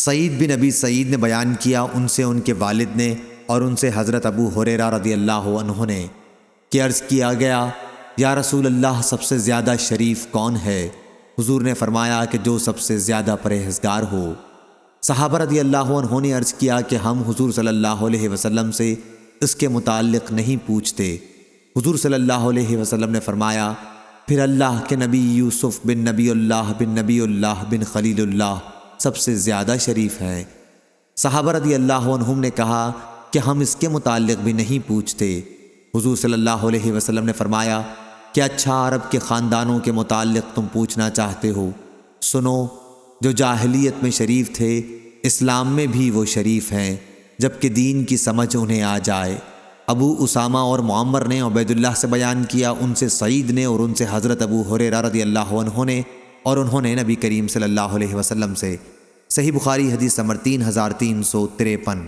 سعید بن نبی سعید نے بیان کیا ان سے ان کے والد نے اور ان سے حضرت ابو حریرہ رضی اللہ عنہ نے کہ عرض کیا گیا، یا رسول اللہ، سب سے زیادہ شریف کون ہے؟ حضور نے فرمایا کہ جو سب سے زیادہ پرہیزگار ہو۔ صحابہ رضی اللہ عنہ نے عرض کیا کہ ہم حضور صلی اللہ علیہ وسلم سے اس کے متعلق نہیں پوچھتے۔ حضور صلی اللہ علیہ وسلم نے فرمایا، پھر اللہ کے نبی یوسف بن نبی اللہ بن نبی اللہ بن خلیل اللہ سب سے زیادہ شریف ہیں۔ صحابہ رضی اللہ عنہم نے کہا کہ ہم اس کے متعلق بھی نہیں پوچھتے۔ حضور صلی اللہ علیہ وسلم نے فرمایا کہ اچھا عرب کے خاندانوں کے متعلق تم پوچھنا چاہتے ہو۔ سنو، جو جاہلیت میں شریف تھے، اسلام میں بھی وہ شریف ہیں، جبکہ دین کی سمجھ انہیں آ جائے۔ ابو اسامہ اور معمر نے عبید اللہ سے بیان کیا، ان سے سعید نے اور ان سے حضرت ابو حریرہ رضی اللہ عنہ نے اور انہوں نے نبی کریم صلی اللہ علیہ وسلم سے صحیح بخاری حدیث نمبر تین ہزار تین سو تریپن۔